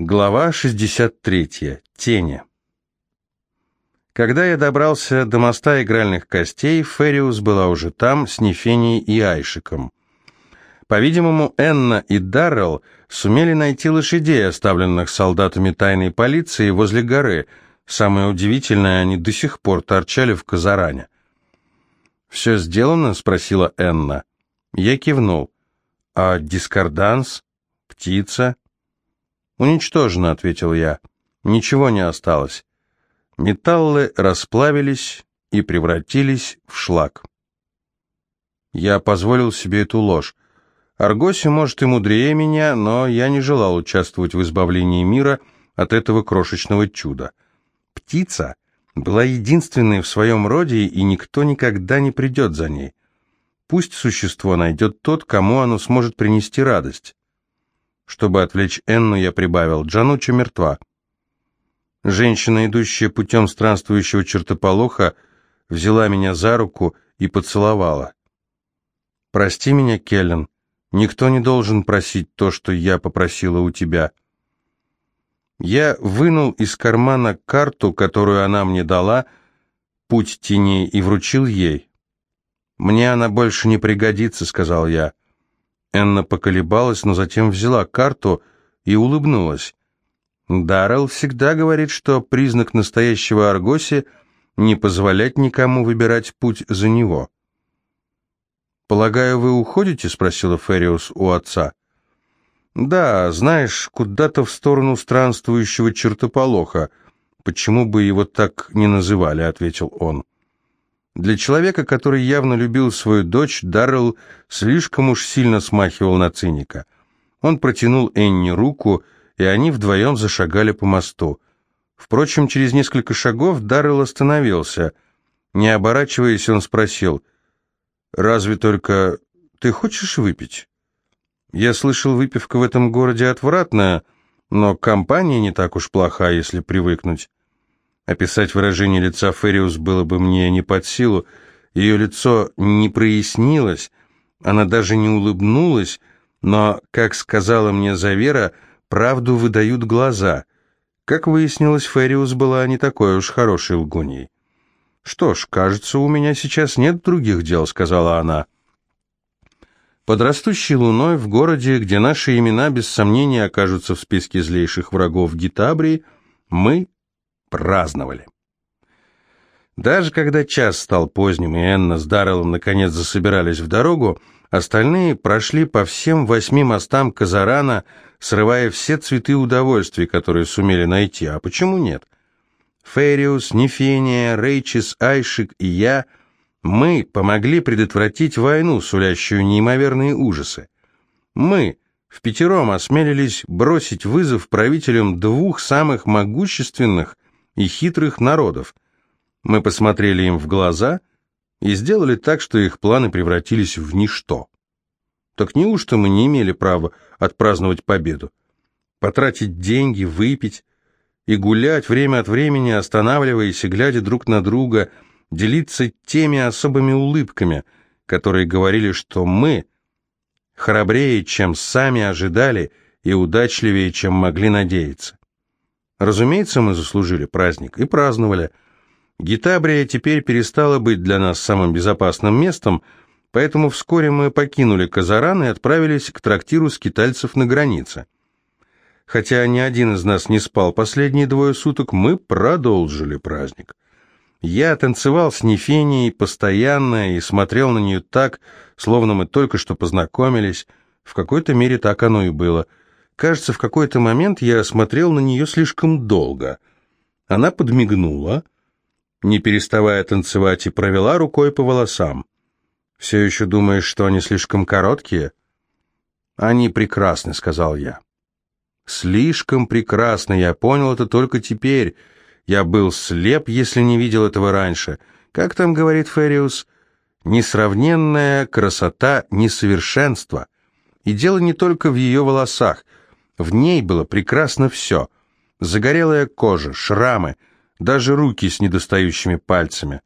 Глава 63. Тени. Когда я добрался до моста игральных костей, Фериус была уже там с Нефенией и Айшиком. По-видимому, Энна и Даррелл сумели найти лошадей, оставленных солдатами тайной полиции возле горы. Самое удивительное, они до сих пор торчали в Казаране. «Все сделано?» — спросила Энна. Я кивнул. «А дискорданс? Птица?» «Уничтожено», — ответил я. «Ничего не осталось. Металлы расплавились и превратились в шлак». Я позволил себе эту ложь. Аргоси, может, и мудрее меня, но я не желал участвовать в избавлении мира от этого крошечного чуда. Птица была единственной в своем роде, и никто никогда не придет за ней. Пусть существо найдет тот, кому оно сможет принести радость. Чтобы отвлечь Энну, я прибавил, Джануча мертва. Женщина, идущая путем странствующего чертополоха, взяла меня за руку и поцеловала. «Прости меня, Келлен, никто не должен просить то, что я попросила у тебя». Я вынул из кармана карту, которую она мне дала, путь теней, и вручил ей. «Мне она больше не пригодится», — сказал я. Энна поколебалась, но затем взяла карту и улыбнулась. Даррелл всегда говорит, что признак настоящего Аргоси — не позволять никому выбирать путь за него. «Полагаю, вы уходите?» — спросила Фериус у отца. «Да, знаешь, куда-то в сторону странствующего чертополоха. Почему бы его так не называли?» — ответил он. Для человека, который явно любил свою дочь, Даррелл слишком уж сильно смахивал на циника. Он протянул Энни руку, и они вдвоем зашагали по мосту. Впрочем, через несколько шагов Даррелл остановился. Не оборачиваясь, он спросил, «Разве только ты хочешь выпить?» «Я слышал, выпивка в этом городе отвратная, но компания не так уж плоха, если привыкнуть». Описать выражение лица Фериус было бы мне не под силу. Ее лицо не прояснилось, она даже не улыбнулась, но, как сказала мне Завера, правду выдают глаза. Как выяснилось, Фериус была не такой уж хорошей лгуньей. «Что ж, кажется, у меня сейчас нет других дел», — сказала она. Под растущей луной в городе, где наши имена без сомнения окажутся в списке злейших врагов Гитабрии, мы праздновали. Даже когда час стал поздним, и Энна с Дарреллом наконец засобирались в дорогу, остальные прошли по всем восьми мостам Казарана, срывая все цветы удовольствия, которые сумели найти. А почему нет? Фериус, Нефения, Рейчис, Айшик и я, мы помогли предотвратить войну, сулящую неимоверные ужасы. Мы, в пятером осмелились бросить вызов правителям двух самых могущественных и хитрых народов. Мы посмотрели им в глаза и сделали так, что их планы превратились в ничто. Так неужто мы не имели права отпраздновать победу? Потратить деньги, выпить и гулять время от времени, останавливаясь и глядя друг на друга, делиться теми особыми улыбками, которые говорили, что мы храбрее, чем сами ожидали, и удачливее, чем могли надеяться. Разумеется, мы заслужили праздник и праздновали. Гитабрия теперь перестала быть для нас самым безопасным местом, поэтому вскоре мы покинули Казаран и отправились к трактиру скитальцев на границе. Хотя ни один из нас не спал последние двое суток, мы продолжили праздник. Я танцевал с Нефенией постоянно и смотрел на нее так, словно мы только что познакомились. В какой-то мере так оно и было – Кажется, в какой-то момент я смотрел на нее слишком долго. Она подмигнула, не переставая танцевать, и провела рукой по волосам. «Все еще думаешь, что они слишком короткие?» «Они прекрасны», — сказал я. «Слишком прекрасны, я понял это только теперь. Я был слеп, если не видел этого раньше. Как там говорит Фериус? Несравненная красота несовершенства. И дело не только в ее волосах — в ней было прекрасно все. Загорелая кожа, шрамы, даже руки с недостающими пальцами.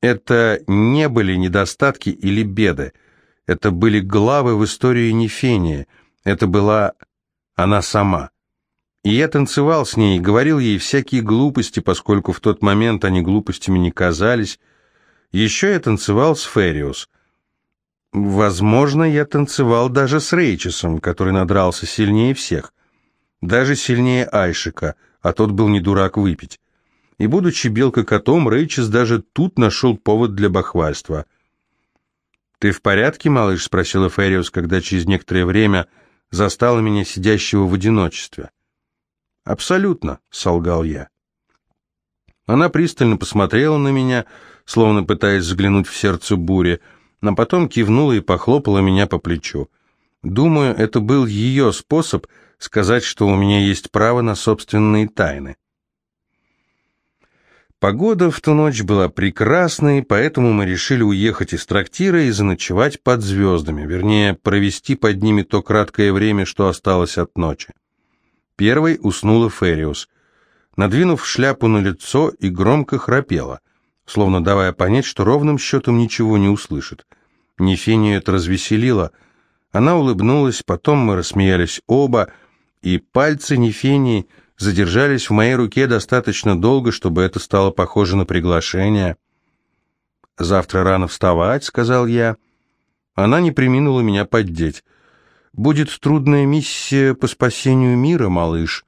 Это не были недостатки или беды. Это были главы в истории Нефения. Это была она сама. И я танцевал с ней, говорил ей всякие глупости, поскольку в тот момент они глупостями не казались. Еще я танцевал с Фериус. Возможно, я танцевал даже с Рейчесом, который надрался сильнее всех. Даже сильнее Айшика, а тот был не дурак выпить. И, будучи белка-котом, Рейчес даже тут нашел повод для бахвальства. «Ты в порядке, малыш?» — спросила Фериус, когда через некоторое время застала меня сидящего в одиночестве. «Абсолютно», — солгал я. Она пристально посмотрела на меня, словно пытаясь взглянуть в сердце бури, но потом кивнула и похлопала меня по плечу. Думаю, это был ее способ сказать, что у меня есть право на собственные тайны. Погода в ту ночь была прекрасной, поэтому мы решили уехать из трактира и заночевать под звездами, вернее, провести под ними то краткое время, что осталось от ночи. Первой уснула Фериус, надвинув шляпу на лицо и громко храпела, словно давая понять, что ровным счетом ничего не услышит. Нефению это развеселило. Она улыбнулась, потом мы рассмеялись оба, и пальцы Нефении задержались в моей руке достаточно долго, чтобы это стало похоже на приглашение. «Завтра рано вставать», — сказал я. Она не приминула меня поддеть. Будет трудная миссия по спасению мира, малыш.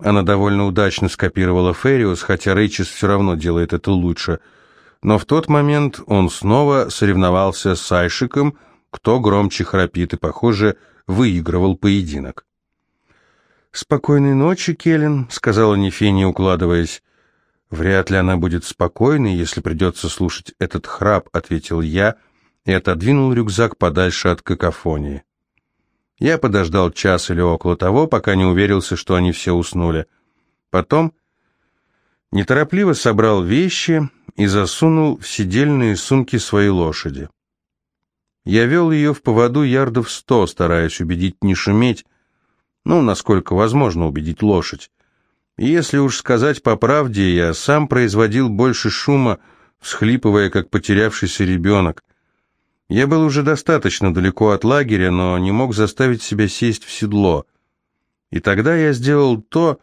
Она довольно удачно скопировала Фериус, хотя Рейчес все равно делает это лучше. Но в тот момент он снова соревновался с Айшиком, кто громче храпит, и, похоже, выигрывал поединок. «Спокойной ночи, Келлен», — сказала Нефения, укладываясь. «Вряд ли она будет спокойной, если придется слушать этот храп», — ответил я и отодвинул рюкзак подальше от какофонии. Я подождал час или около того, пока не уверился, что они все уснули. Потом неторопливо собрал вещи и засунул в сидельные сумки своей лошади. Я вел ее в поводу ярдов сто, стараясь убедить не шуметь, ну, насколько возможно убедить лошадь. И если уж сказать по правде, я сам производил больше шума, всхлипывая, как потерявшийся ребенок. Я был уже достаточно далеко от лагеря, но не мог заставить себя сесть в седло. И тогда я сделал то,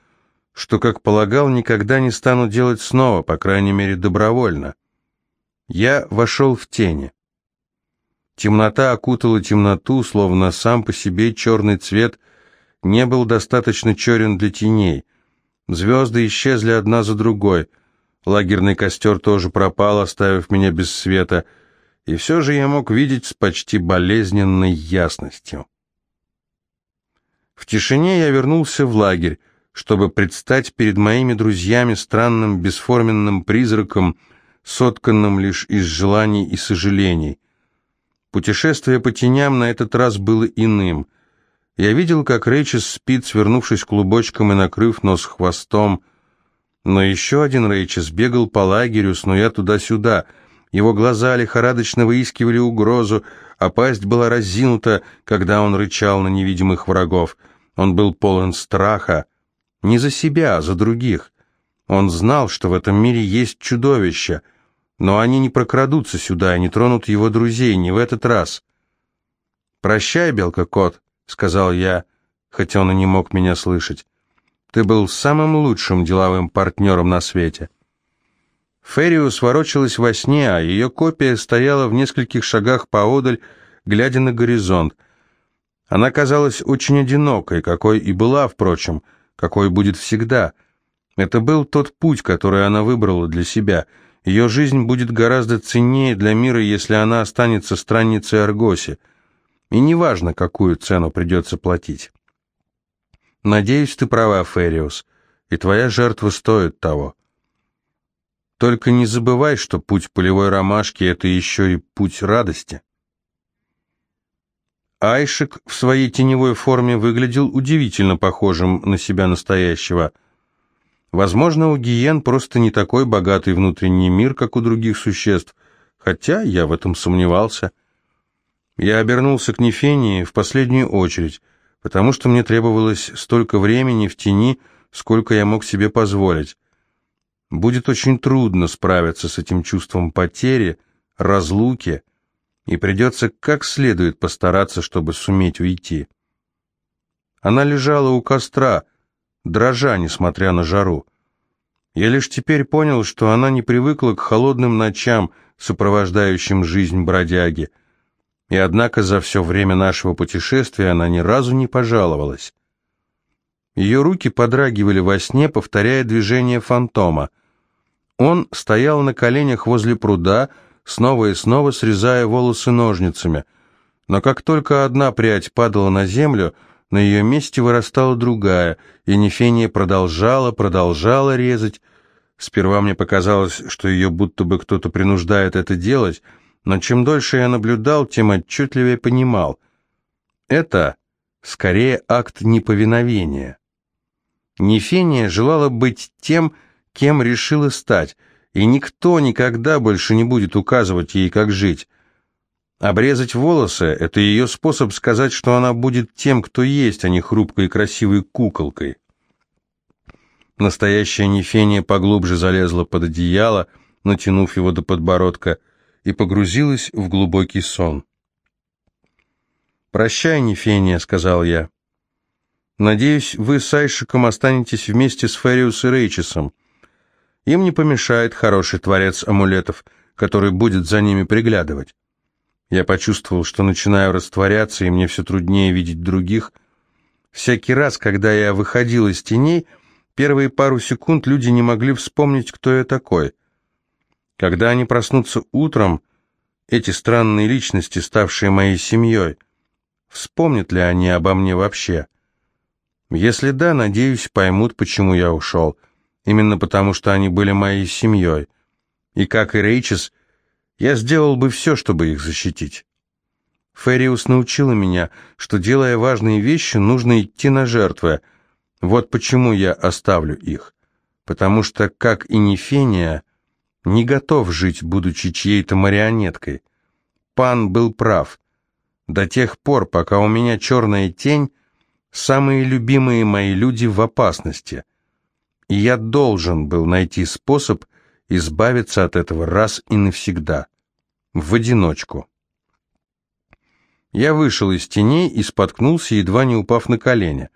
что, как полагал, никогда не стану делать снова, по крайней мере, добровольно. Я вошел в тени. Темнота окутала темноту, словно сам по себе черный цвет не был достаточно черен для теней. Звезды исчезли одна за другой. Лагерный костер тоже пропал, оставив меня без света — и все же я мог видеть с почти болезненной ясностью. В тишине я вернулся в лагерь, чтобы предстать перед моими друзьями странным бесформенным призраком, сотканным лишь из желаний и сожалений. Путешествие по теням на этот раз было иным. Я видел, как Рейчес спит, свернувшись клубочком и накрыв нос хвостом, но еще один Рейчес бегал по лагерю, снуя туда-сюда — его глаза лихорадочно выискивали угрозу, а пасть была разинута, когда он рычал на невидимых врагов. Он был полон страха. Не за себя, а за других. Он знал, что в этом мире есть чудовища, но они не прокрадутся сюда и не тронут его друзей, не в этот раз. «Прощай, Белка-кот», — сказал я, хотя он и не мог меня слышать. «Ты был самым лучшим деловым партнером на свете». Фериус ворочалась во сне, а ее копия стояла в нескольких шагах поодаль, глядя на горизонт. Она казалась очень одинокой, какой и была, впрочем, какой будет всегда. Это был тот путь, который она выбрала для себя. Ее жизнь будет гораздо ценнее для мира, если она останется странницей Аргоси. И неважно, какую цену придется платить. Надеюсь, ты права, Фериус, и твоя жертва стоит того. Только не забывай, что путь полевой ромашки — это еще и путь радости. Айшик в своей теневой форме выглядел удивительно похожим на себя настоящего. Возможно, у гиен просто не такой богатый внутренний мир, как у других существ, хотя я в этом сомневался. Я обернулся к Нефении в последнюю очередь, потому что мне требовалось столько времени в тени, сколько я мог себе позволить. Будет очень трудно справиться с этим чувством потери, разлуки, и придется как следует постараться, чтобы суметь уйти. Она лежала у костра, дрожа, несмотря на жару. Я лишь теперь понял, что она не привыкла к холодным ночам, сопровождающим жизнь бродяги, и однако за все время нашего путешествия она ни разу не пожаловалась. Ее руки подрагивали во сне, повторяя движение фантома. Он стоял на коленях возле пруда, снова и снова срезая волосы ножницами. Но как только одна прядь падала на землю, на ее месте вырастала другая, и Нефения продолжала, продолжала резать. Сперва мне показалось, что ее будто бы кто-то принуждает это делать, но чем дольше я наблюдал, тем отчетливее понимал. Это скорее акт неповиновения. Нефения желала быть тем, кем решила стать, и никто никогда больше не будет указывать ей, как жить. Обрезать волосы — это ее способ сказать, что она будет тем, кто есть, а не хрупкой и красивой куколкой. Настоящая Нефения поглубже залезла под одеяло, натянув его до подбородка, и погрузилась в глубокий сон. «Прощай, Нефения», — сказал я. «Надеюсь, вы с Айшиком останетесь вместе с Фериус и Рейчесом. Им не помешает хороший творец амулетов, который будет за ними приглядывать. Я почувствовал, что начинаю растворяться, и мне все труднее видеть других. Всякий раз, когда я выходил из теней, первые пару секунд люди не могли вспомнить, кто я такой. Когда они проснутся утром, эти странные личности, ставшие моей семьей, вспомнят ли они обо мне вообще? Если да, надеюсь, поймут, почему я ушел — именно потому что они были моей семьей. И, как и Рейчес, я сделал бы все, чтобы их защитить. Фериус научила меня, что, делая важные вещи, нужно идти на жертвы. Вот почему я оставлю их. Потому что, как и Нефения, не готов жить, будучи чьей-то марионеткой. Пан был прав. До тех пор, пока у меня черная тень, самые любимые мои люди в опасности и я должен был найти способ избавиться от этого раз и навсегда, в одиночку. Я вышел из теней и споткнулся, едва не упав на колени.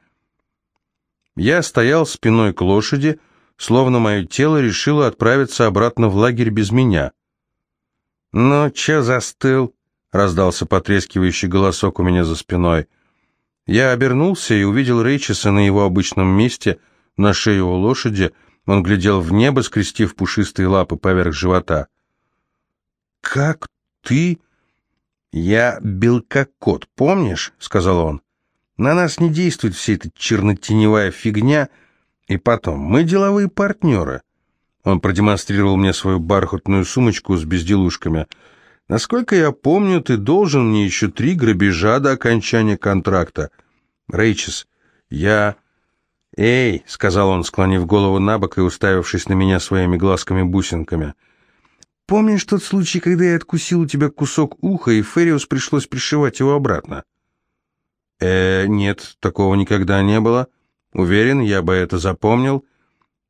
Я стоял спиной к лошади, словно мое тело решило отправиться обратно в лагерь без меня. «Ну, че застыл?» — раздался потрескивающий голосок у меня за спиной. Я обернулся и увидел Рейчеса на его обычном месте — на шею у лошади, он глядел в небо, скрестив пушистые лапы поверх живота. «Как ты?» «Я белкокот, помнишь?» — сказал он. «На нас не действует вся эта чернотеневая фигня. И потом, мы деловые партнеры». Он продемонстрировал мне свою бархатную сумочку с безделушками. «Насколько я помню, ты должен мне еще три грабежа до окончания контракта. Рейчес, я «Эй!» — сказал он, склонив голову на бок и уставившись на меня своими глазками-бусинками. «Помнишь тот случай, когда я откусил у тебя кусок уха, и Фериус пришлось пришивать его обратно?» «Э, нет, такого никогда не было. Уверен, я бы это запомнил».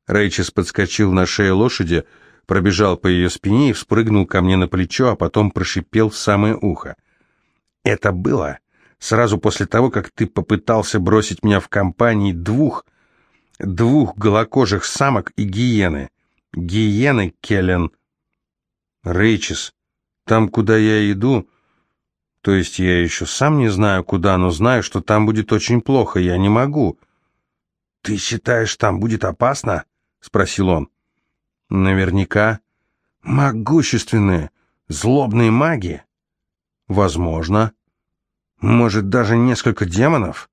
Рейчес подскочил на шею лошади, пробежал по ее спине и вспрыгнул ко мне на плечо, а потом прошипел в самое ухо. «Это было сразу после того, как ты попытался бросить меня в компании двух двух голокожих самок и гиены. Гиены, Келлен. Рейчес, там, куда я иду, то есть я еще сам не знаю куда, но знаю, что там будет очень плохо, я не могу. Ты считаешь, там будет опасно? Спросил он. Наверняка. Могущественные, злобные маги? Возможно. Может, даже несколько демонов?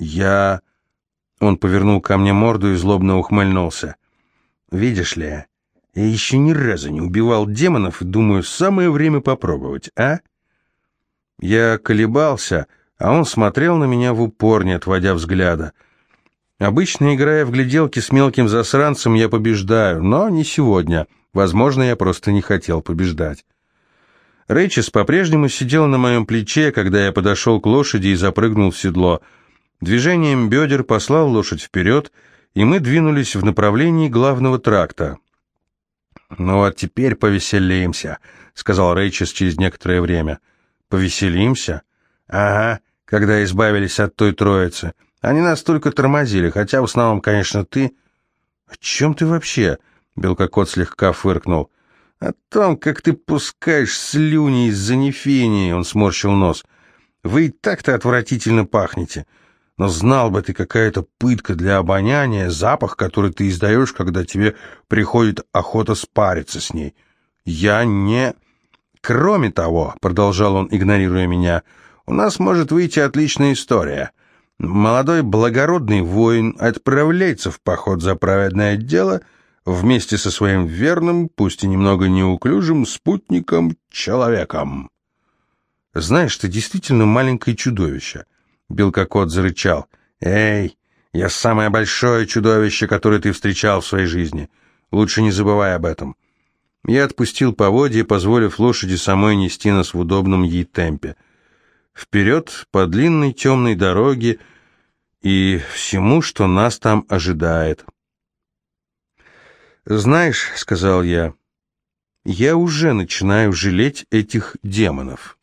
Я он повернул ко мне морду и злобно ухмыльнулся. «Видишь ли, я еще ни разу не убивал демонов, думаю, самое время попробовать, а?» Я колебался, а он смотрел на меня в упор, не отводя взгляда. Обычно, играя в гляделки с мелким засранцем, я побеждаю, но не сегодня. Возможно, я просто не хотел побеждать. Рэйчес по-прежнему сидел на моем плече, когда я подошел к лошади и запрыгнул в седло — Движением бедер послал лошадь вперед, и мы двинулись в направлении главного тракта. «Ну а теперь повеселимся», — сказал Рейчес через некоторое время. «Повеселимся?» «Ага, когда избавились от той троицы. Они нас только тормозили, хотя в основном, конечно, ты... О чем ты вообще? Белкокот слегка фыркнул. О том, как ты пускаешь слюни из-за нефении, он сморщил нос. Вы и так-то отвратительно пахнете. Но знал бы ты, какая это пытка для обоняния, запах, который ты издаешь, когда тебе приходит охота спариться с ней. Я не... Кроме того, продолжал он, игнорируя меня, у нас может выйти отличная история. Молодой благородный воин отправляется в поход за праведное дело вместе со своим верным, пусть и немного неуклюжим спутником-человеком. Знаешь, ты действительно маленькое чудовище. Белкокот зарычал. «Эй, я самое большое чудовище, которое ты встречал в своей жизни. Лучше не забывай об этом». Я отпустил поводья, позволив лошади самой нести нас в удобном ей темпе. Вперед по длинной темной дороге и всему, что нас там ожидает. «Знаешь», — сказал я, — «я уже начинаю жалеть этих демонов».